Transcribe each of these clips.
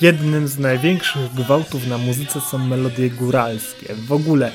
Jednym z największych gwałtów na muzyce są melodie góralskie. W ogóle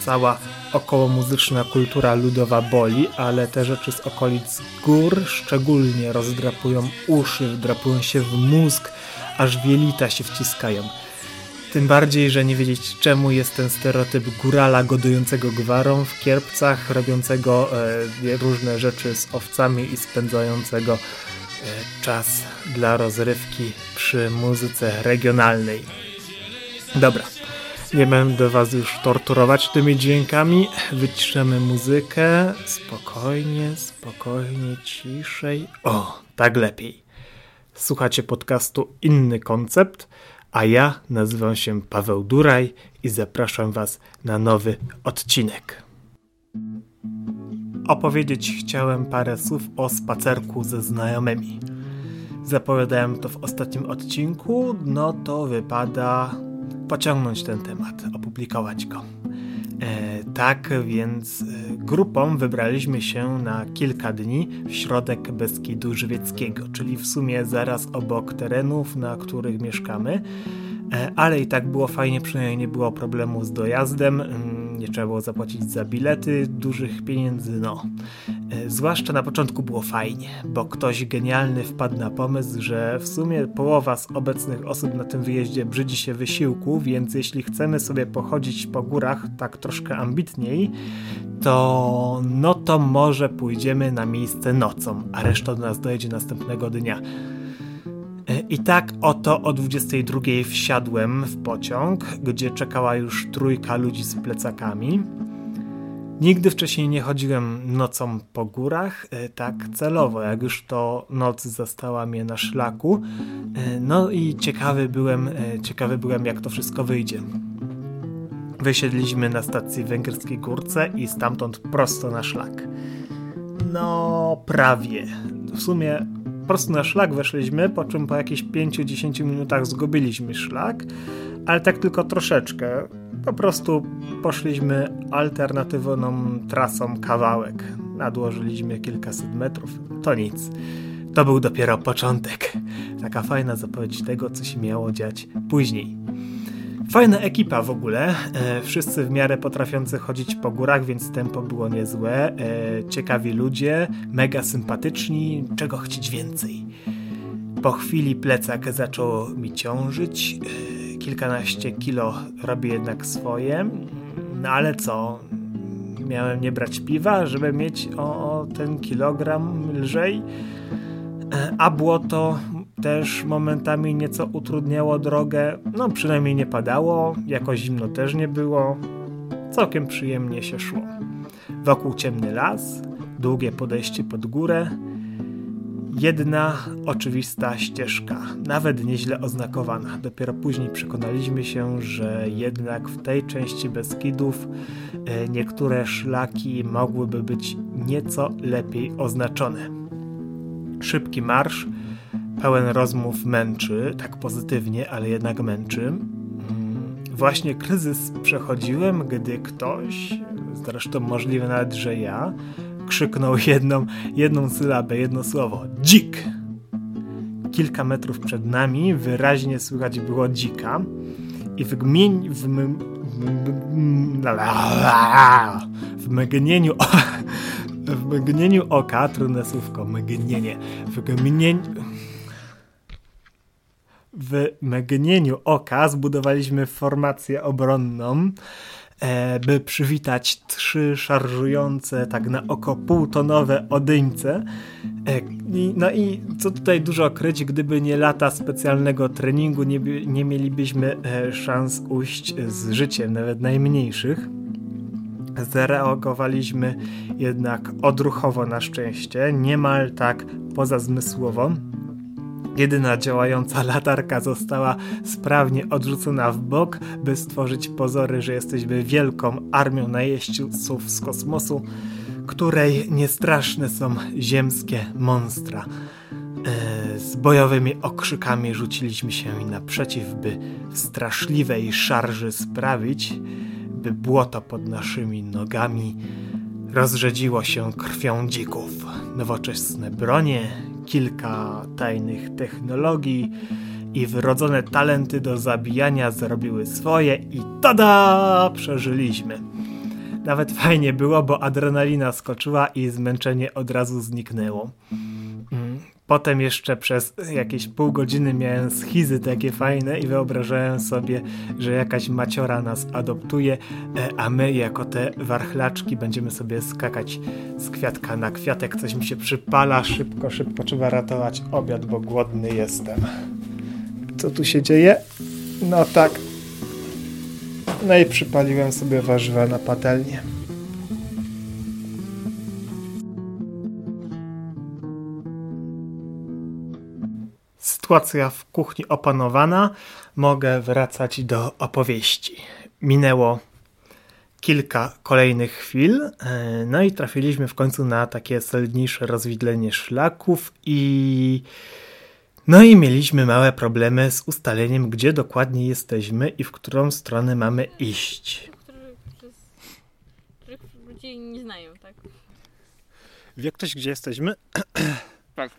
cała okołomuzyczna kultura ludowa boli, ale te rzeczy z okolic gór szczególnie rozdrapują uszy, wdrapują się w mózg, aż wielita się wciskają. Tym bardziej, że nie wiedzieć czemu jest ten stereotyp górala godującego gwarą w kierpcach, robiącego e, różne rzeczy z owcami i spędzającego czas dla rozrywki przy muzyce regionalnej. Dobra, nie będę was już torturować tymi dźwiękami. Wyciszemy muzykę. Spokojnie, spokojnie, ciszej. O, tak lepiej. Słuchacie podcastu Inny Koncept, a ja nazywam się Paweł Duraj i zapraszam was na nowy odcinek. Opowiedzieć chciałem parę słów o spacerku ze znajomymi. Zapowiadałem to w ostatnim odcinku, no to wypada pociągnąć ten temat, opublikować go. E, tak więc e, grupą wybraliśmy się na kilka dni w środek Beskidu Żywieckiego, czyli w sumie zaraz obok terenów, na których mieszkamy. E, ale i tak było fajnie, przynajmniej nie było problemu z dojazdem, nie trzeba było zapłacić za bilety, dużych pieniędzy, no. E, zwłaszcza na początku było fajnie, bo ktoś genialny wpadł na pomysł, że w sumie połowa z obecnych osób na tym wyjeździe brzydzi się wysiłku, więc jeśli chcemy sobie pochodzić po górach tak troszkę ambitniej, to no to może pójdziemy na miejsce nocą, a reszta do nas dojedzie następnego dnia. E, I tak oto o 22 wsiadłem w pociąg, gdzie czekała już trójka ludzi z plecakami. Nigdy wcześniej nie chodziłem nocą po górach, e, tak celowo, jak już to noc zastała mnie na szlaku. E, no i ciekawy byłem, ciekawy byłem jak to wszystko wyjdzie. Wysiedliśmy na stacji Węgierskiej Górce i stamtąd prosto na szlak. No, prawie. W sumie prostu na szlak weszliśmy, po czym po jakichś 5-10 minutach zgubiliśmy szlak, ale tak tylko troszeczkę. Po prostu poszliśmy alternatywną trasą kawałek. Nadłożyliśmy kilkaset metrów. To nic. To był dopiero początek. Taka fajna zapowiedź tego, co się miało dziać później. Fajna ekipa w ogóle, e, wszyscy w miarę potrafiący chodzić po górach, więc tempo było niezłe, e, ciekawi ludzie, mega sympatyczni, czego chcieć więcej. Po chwili plecak zaczął mi ciążyć, e, kilkanaście kilo robi jednak swoje, no ale co, miałem nie brać piwa, żeby mieć o ten kilogram lżej, a błoto też momentami nieco utrudniało drogę, no przynajmniej nie padało, jako zimno też nie było, całkiem przyjemnie się szło. Wokół ciemny las, długie podejście pod górę, jedna oczywista ścieżka, nawet nieźle oznakowana. Dopiero później przekonaliśmy się, że jednak w tej części Beskidów e, niektóre szlaki mogłyby być nieco lepiej oznaczone. Szybki marsz pełen rozmów męczy, tak pozytywnie, ale jednak męczy. Mm, właśnie kryzys przechodziłem, gdy ktoś, zresztą możliwe nawet, że ja, krzyknął jedną, jedną sylabę, jedno słowo. Dzik! Kilka metrów przed nami wyraźnie słychać było dzika i w gmień... W, m, w mgnieniu... W mgnieniu oka, trudne słówko, mgnienie, w gmieniu w mgnieniu oka zbudowaliśmy formację obronną, e, by przywitać trzy szarżujące tak na oko półtonowe odyńce. E, no i co tutaj dużo kryć, gdyby nie lata specjalnego treningu, nie, nie mielibyśmy e, szans ujść z życiem, nawet najmniejszych. Zareagowaliśmy jednak odruchowo na szczęście, niemal tak pozazmysłowo. Jedyna działająca latarka została sprawnie odrzucona w bok, by stworzyć pozory, że jesteśmy wielką armią najeźdźców z kosmosu, której niestraszne są ziemskie monstra. E, z bojowymi okrzykami rzuciliśmy się naprzeciw, by w straszliwej szarży sprawić, by błoto pod naszymi nogami rozrzedziło się krwią dzików. Nowoczesne bronie, kilka tajnych technologii i wrodzone talenty do zabijania zrobiły swoje i tada! Przeżyliśmy. Nawet fajnie było, bo adrenalina skoczyła i zmęczenie od razu zniknęło. Potem jeszcze przez jakieś pół godziny miałem schizy takie fajne i wyobrażałem sobie, że jakaś maciora nas adoptuje, e, a my jako te warchlaczki będziemy sobie skakać z kwiatka na kwiatek. Coś mi się przypala, szybko, szybko trzeba ratować obiad, bo głodny jestem. Co tu się dzieje? No tak. No i przypaliłem sobie warzywa na patelnię. Sytuacja w kuchni opanowana, mogę wracać do opowieści. Minęło kilka kolejnych chwil, e, no i trafiliśmy w końcu na takie solidniejsze rozwidlenie szlaków i no i mieliśmy małe problemy z ustaleniem, gdzie dokładnie jesteśmy i w którą stronę mamy iść. Których, ludzie nie znają, tak? Wie ktoś, gdzie jesteśmy? Tak.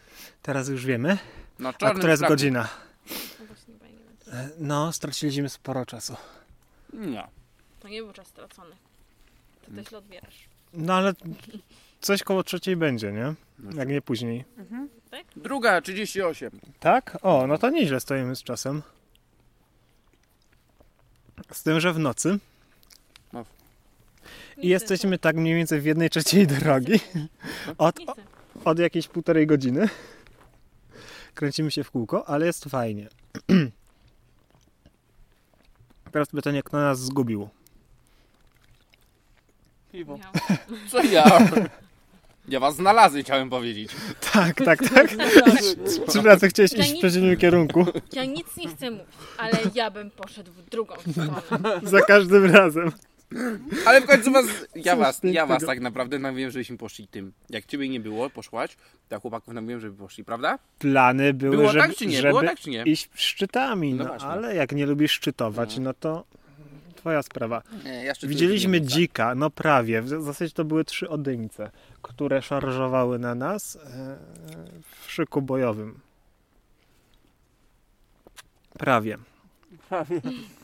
Teraz już wiemy. Na A która jest godzina? No. E, No, straciliśmy sporo czasu. Nie. To nie był czas stracony. To też źle odbierasz. No ale coś koło trzeciej będzie, nie? Jak nie później. Druga, 38. Tak? O, no to nieźle stoimy z czasem. Z tym, że w nocy. I jesteśmy tak mniej więcej w jednej trzeciej drogi. Od, od jakiejś półtorej godziny. Kręcimy się w kółko, ale jest fajnie. Teraz pytanie, kto nas zgubił? Piwo. Co ja? Ja was znalazłem, chciałem powiedzieć. Tak, tak, tak. Trzy razy chciałeś iść w przeciwnym kierunku. Ja nic nie chcę mówić, ale ja bym poszedł w drugą stronę. Za każdym razem. Ale w końcu was, ja was, ja was tak naprawdę namówiłem, żebyśmy poszli tym. Jak ciebie nie było, poszłaś, to ja chłopaków namówiłem, żeby poszli, prawda? Plany były, Było żeby, tak czy nie? żeby Było tak czy nie? iść szczytami, No no, właśnie. ale jak nie lubisz szczytować, No. no to twoja sprawa. Nie, ja Widzieliśmy nie dzika, no prawie. W zasadzie to były trzy odyńce, które szarżowały na nas e, w szyku bojowym. Prawie.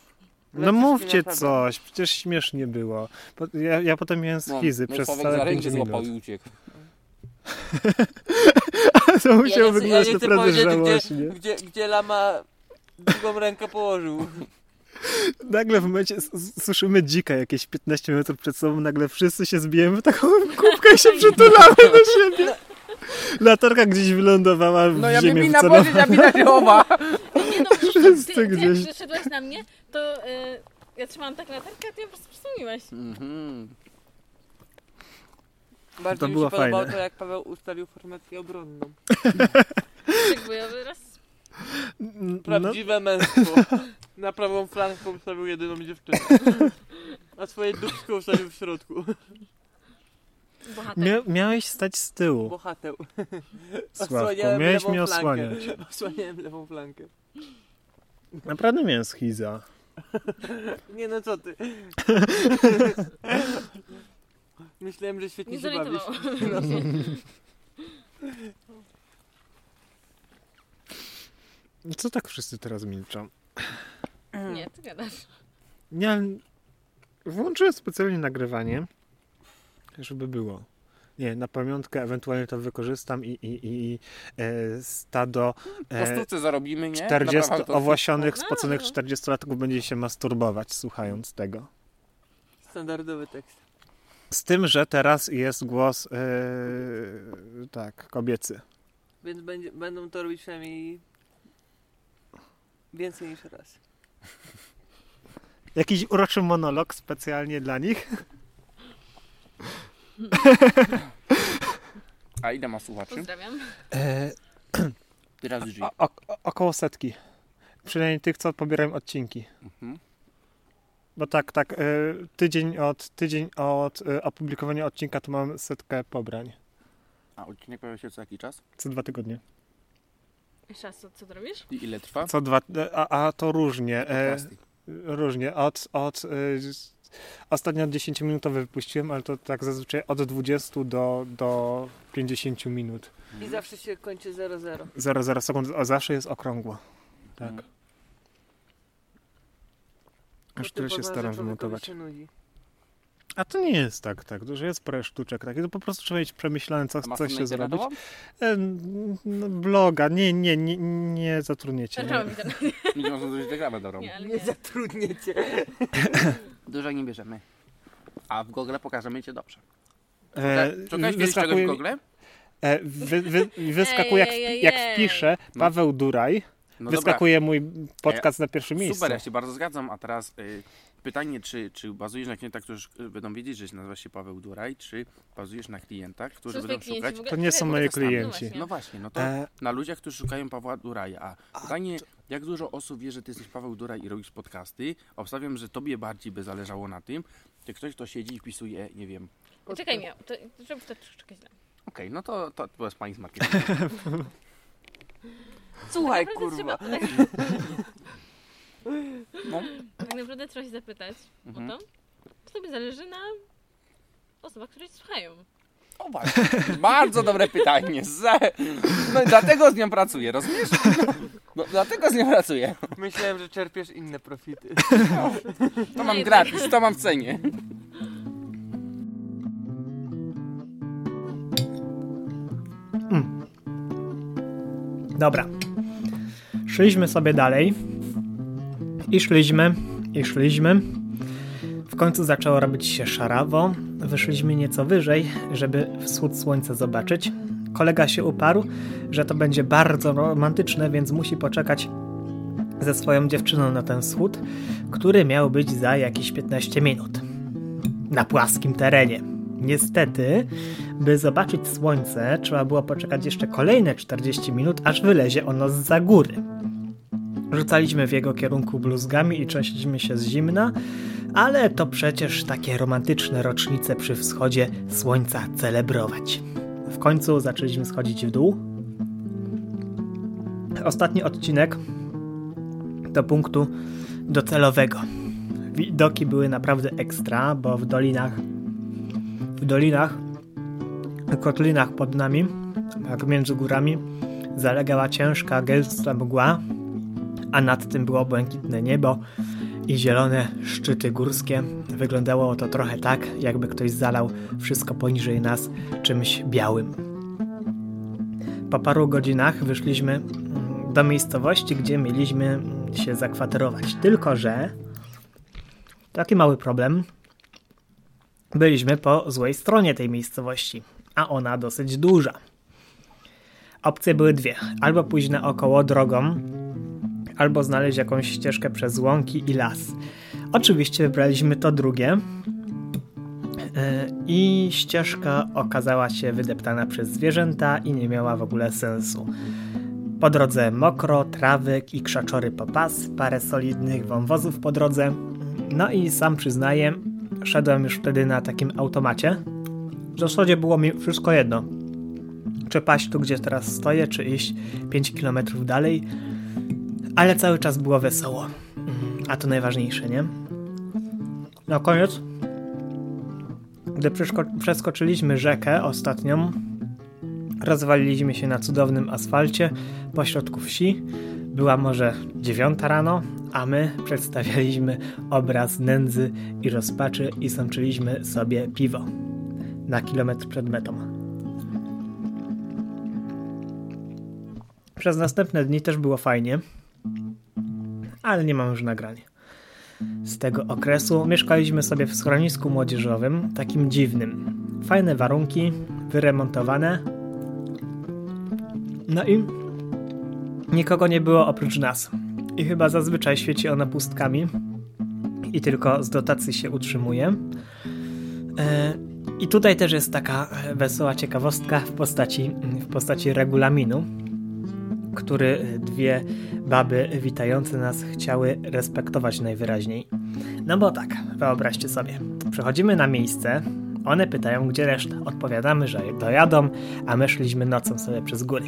No mówcie coś, przecież śmiesznie było. Po- Ja, ja potem miałem schizy no, przez całe za 5 rękę złapał minut. i uciekł. to musiało ja wyglądać ja naprawdę żałośnie. gdzie, gdzie, gdzie lama drugą rękę położył. Nagle w momencie słyszymy dzika jakieś 15 metrów przed sobą, nagle wszyscy się zbijemy w taką kubkę i się przytulamy do siebie. Latarka gdzieś wylądowała w No ja ziemię bym mi na powiedzieć, ja mi na. Nie no, ty, Wszyscy ty, ty gdzieś. przyszedłeś na mnie, to y, ja trzymałam tak latarkę, a ty ją po prostu przysłoniłeś. Mhm. Bardziej To mi było się podobało fajne. to, jak Paweł ustalił formację obronną. Tak bojowy raz. No, Prawdziwe męstwo. Na prawą flankę ustawił jedyną dziewczynę. A swoje dupsko ustawił w środku. Bohater. mia miałeś stać z tyłu, Bohateł. Sławku. Osłaniałem Miałeś lewą mnie flankę. osłaniać. Osłaniałem lewą flankę. Naprawdę miałem schiza. Nie no co ty. Myślałem, że świetnie Nie się bawisz. zorientowało. Co tak wszyscy teraz milczą? Nie, ty gadasz. Nie, włączyłem specjalnie nagrywanie, żeby było. Nie, na pamiątkę ewentualnie to wykorzystam i, i, i, i e, stado Po e, zarobimy, nie? 40 Naprawdę to- owłasionych, spoconych no. 40-latków będzie się masturbować słuchając tego. Standardowy tekst. Z tym, że teraz jest głos e, tak, kobiecy. Więc będzie, będą to robić przynajmniej więcej niż raz. Jakiś uroczy monolog specjalnie dla nich. A ile ma słuchaczy? Pozdrawiam. E, G. o, o, około setki. Przynajmniej tych, co pobierają odcinki. Mhm. Bo tak, tak, e, tydzień od, tydzień od e, opublikowania odcinka to mam setkę pobrań. A odcinek pojawia się co jakiś czas? Co dwa tygodnie. Jeszcze raz, co, co ty robisz? I ile trwa? Co dwa, e, a, a to różnie. E, różnie. Od, od, ostatnio 10-minutowy wypuściłem, ale to tak zazwyczaj od 20 do, do 50 minut. I zawsze się kończy 0-0. 0,0 sekund, a zawsze jest okrągło. Tak. To Aż tyle się staram wymontować. się. A to nie jest tak, tak. Że jest parę sztuczek takich. To po prostu trzeba mieć przemyślane, co, to się zrobić. E, no, bloga, nie, nie, nie, nie zatrudniecie. Nie. Nie można zrobić reklamę dobrą. Nie, ale Nie nie. zatrudniecie. Dużo nie bierzemy. A w Google pokażemy cię dobrze. E, Szukałeś kiedyś czegoś w Google? e, wy, wy, wyskakuje jak, ej, jak wpiszę Paweł Duraj, No wyskakuje mój podcast na pierwszym dobra. miejscu. Super, ja się bardzo zgadzam. A teraz y, pytanie, czy, czy bazujesz na klientach, którzy będą wiedzieć, że nazywa się Paweł Duraj, czy bazujesz na klientach, którzy będą szukać... To nie są samo. klienci. No właśnie. no to E, na ludziach, którzy szukają Pawła Duraja. A pytanie, jak dużo osób wie, że ty jesteś Paweł Duraj i robisz podcasty? Obstawiam, że tobie bardziej by zależało na tym, czy ktoś, kto siedzi i wpisuje, nie wiem, Czekaj mnie, to, żeby to troszeczkę źle. okej, no to, to, to jest pani z marketingu. Słuchaj, kurwa. No. Tak naprawdę trzeba się zapytać Mhm. o to, czy tobie zależy na osobach, które cię słuchają. O właśnie, bardzo dobre pytanie. Ze... No i dlatego z nią pracuję, rozumiesz? No, dlatego z nią pracuję. Myślałem, że czerpiesz inne profity. To mam No gratis, to mam w cenie. Dobra. Szliśmy sobie dalej. I szliśmy, i szliśmy. W końcu zaczęło robić się szarawo. Wyszliśmy nieco wyżej, żeby wschód słońca zobaczyć. Kolega się uparł, że to będzie bardzo romantyczne, więc musi poczekać ze swoją dziewczyną na ten wschód, który miał być za jakieś 15 minut. Na płaskim terenie. Niestety, by zobaczyć słońce, trzeba było poczekać jeszcze kolejne 40 minut, aż wylezie ono z za góry. Rzucaliśmy w jego kierunku bluzgami i trzęśliśmy się z zimna, ale to przecież takie romantyczne rocznice przy wschodzie słońca celebrować. W końcu zaczęliśmy schodzić w dół. Ostatni odcinek do punktu docelowego. Widoki były naprawdę ekstra, bo w dolinach w dolinach, kotlinach pod nami, jak między górami, zalegała ciężka, gęsta mgła, a nad tym było błękitne niebo i zielone szczyty górskie. Wyglądało to trochę tak, jakby ktoś zalał wszystko poniżej nas czymś białym. Po paru godzinach wyszliśmy mm, do miejscowości, gdzie mieliśmy się zakwaterować. Tylko, że taki mały problem. Byliśmy po złej stronie tej miejscowości, a ona dosyć duża. Opcje były dwie: albo pójść naokoło drogą, albo znaleźć jakąś ścieżkę przez łąki i las. Oczywiście wybraliśmy to drugie. Yy, I ścieżka okazała się wydeptana przez zwierzęta i nie miała w ogóle sensu. Po drodze mokro, trawek i krzaczory po pas, parę solidnych wąwozów po drodze. No i sam przyznaję, szedłem już wtedy na takim automacie. W zasadzie było mi wszystko jedno. Czy paść tu, gdzie teraz stoję, czy iść 5 km dalej. Ale cały czas było wesoło. A to najważniejsze, nie? Na koniec, gdy przeskoczyliśmy rzekę ostatnią, rozwaliliśmy się na cudownym asfalcie pośrodku wsi. Była może dziewiąta rano, a my przedstawialiśmy obraz nędzy i rozpaczy i sączyliśmy sobie piwo na kilometr przed metą. Przez następne dni też było fajnie, ale nie mam już nagrań. Z tego okresu mieszkaliśmy sobie w schronisku młodzieżowym, takim dziwnym. Fajne warunki, wyremontowane. No i nikogo nie było oprócz nas. I chyba zazwyczaj świeci ona pustkami i tylko z dotacji się utrzymuje. E, I tutaj też jest taka e, wesoła ciekawostka w postaci, w postaci regulaminu, który dwie baby witające nas chciały respektować najwyraźniej. No bo tak, wyobraźcie sobie, przychodzimy na miejsce, one pytają, gdzie reszta. Odpowiadamy, że dojadą, a my szliśmy nocą sobie przez góry.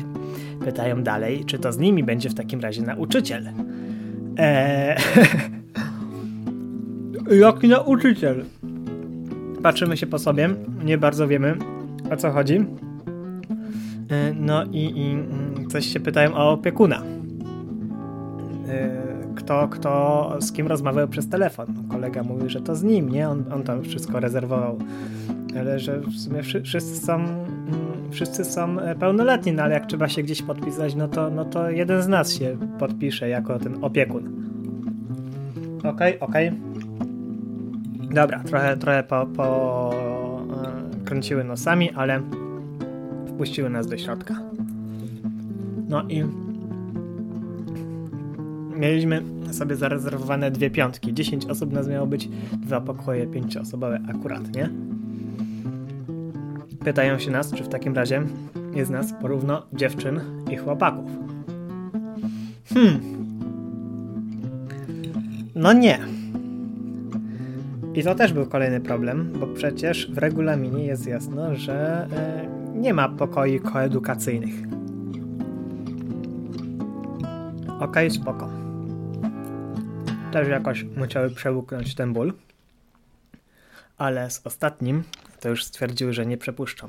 Pytają dalej, czy to z nimi będzie w takim razie nauczyciel. Eee... Jaki nauczyciel? Patrzymy się po sobie, nie bardzo wiemy o co chodzi. E, No i, i coś się pytają o opiekuna. kto, kto z kim rozmawiał przez telefon. Kolega mówił, że to z nim, nie? On, on tam wszystko rezerwował. Ale że w sumie wszyscy są, mm, wszyscy są pełnoletni, no ale jak trzeba się gdzieś podpisać, no to, no to jeden z nas się podpisze jako ten opiekun. Okej, okay, okej. Okay. Dobra, trochę, trochę po, po e, kręciły nosami, ale wpuściły nas do środka. No i mieliśmy sobie zarezerwowane dwie piątki. 10 osób nas miało być, dwa pokoje pięcioosobowe akurat, nie? Pytają się nas, czy w takim razie jest nas porówno dziewczyn i chłopaków. Hmm. No nie. I to też był kolejny problem, bo przecież w regulaminie jest jasno, że e, nie ma pokoi koedukacyjnych. Okej, okay, spoko. Też jakoś musiały przełknąć ten ból. Ale z ostatnim to już stwierdziły, że nie przepuszczą.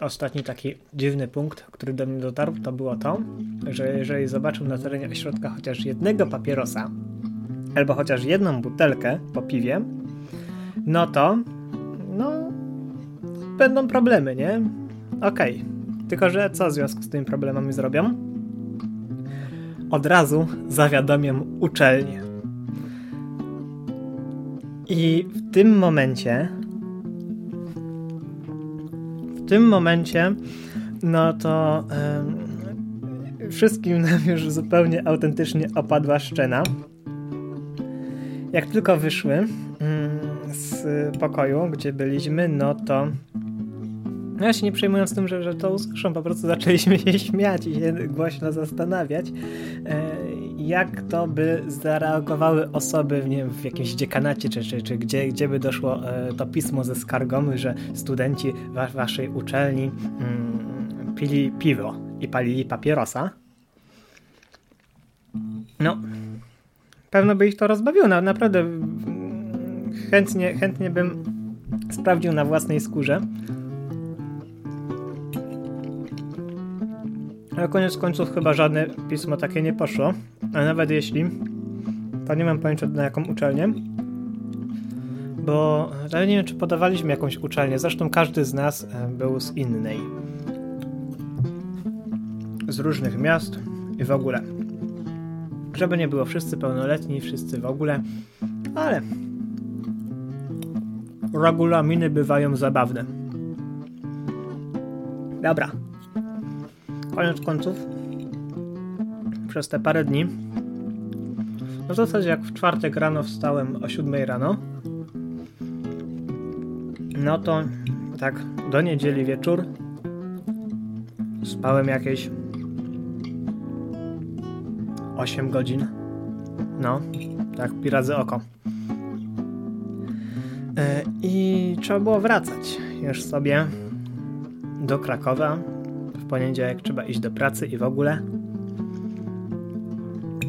Ostatni taki dziwny punkt, który do mnie dotarł, to było to, że jeżeli zobaczył na terenie ośrodka chociaż jednego papierosa, albo chociaż jedną butelkę po piwie, no to no będą problemy, nie? Okej. Okay. Tylko, że co w związku z tymi problemami zrobią? Od razu zawiadomią uczelnię. I w tym momencie w tym momencie no to yy, wszystkim nam już zupełnie autentycznie opadła szczena. Jak tylko wyszły yy, z pokoju, gdzie byliśmy, no to no ja się nie przejmując tym, że, że to usłyszą, po prostu zaczęliśmy się śmiać i się głośno zastanawiać, e, jak to by zareagowały osoby nie w jakimś dziekanacie, czy, czy, czy gdzie, gdzie by doszło e, to pismo ze skargą, że studenci wa waszej uczelni mm, pili piwo i palili papierosa. No, pewno by ich to rozbawiło. Na, naprawdę chętnie, chętnie bym sprawdził na własnej skórze, Ale koniec końców chyba żadne pismo takie nie poszło. A nawet jeśli, to nie mam pojęcia na jaką uczelnię. Bo ale nie wiem, czy podawaliśmy jakąś uczelnię. Zresztą każdy z nas e, był z innej. Z różnych miast i w ogóle. Żeby nie było wszyscy pełnoletni, wszyscy w ogóle. Ale regulaminy bywają zabawne. Dobra, koniec końców przez te parę dni no w zasadzie jak w czwartek rano wstałem o 7 rano no to tak do niedzieli wieczór spałem jakieś 8 godzin. No tak pi oko. E, i trzeba było wracać już sobie do Krakowa poniedziałek trzeba iść do pracy i w ogóle.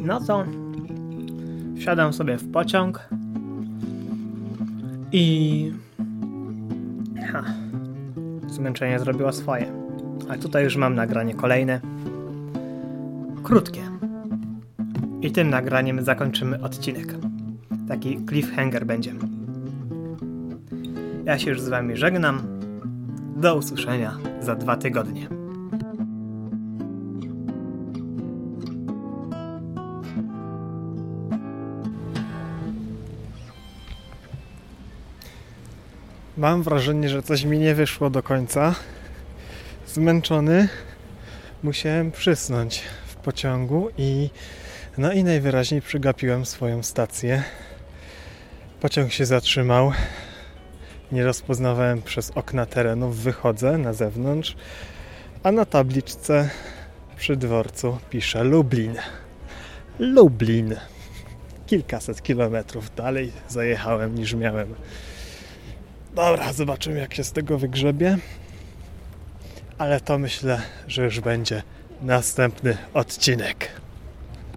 No to wsiadam sobie w pociąg i ha, zmęczenie zrobiło swoje. A tutaj już mam nagranie kolejne. Krótkie. I tym nagraniem zakończymy odcinek. Taki cliffhanger będzie. Ja się już z wami żegnam. Do usłyszenia za dwa tygodnie. Mam wrażenie, że coś mi nie wyszło do końca. Zmęczony musiałem przysnąć w pociągu i no i najwyraźniej przygapiłem swoją stację. Pociąg się zatrzymał. Nie rozpoznawałem przez okna terenów. Wychodzę na zewnątrz, a na tabliczce przy dworcu pisze Lublin. Lublin. Kilkaset kilometrów dalej zajechałem niż miałem. Dobra, zobaczymy jak się z tego wygrzebie. Ale to myślę, że już będzie następny odcinek.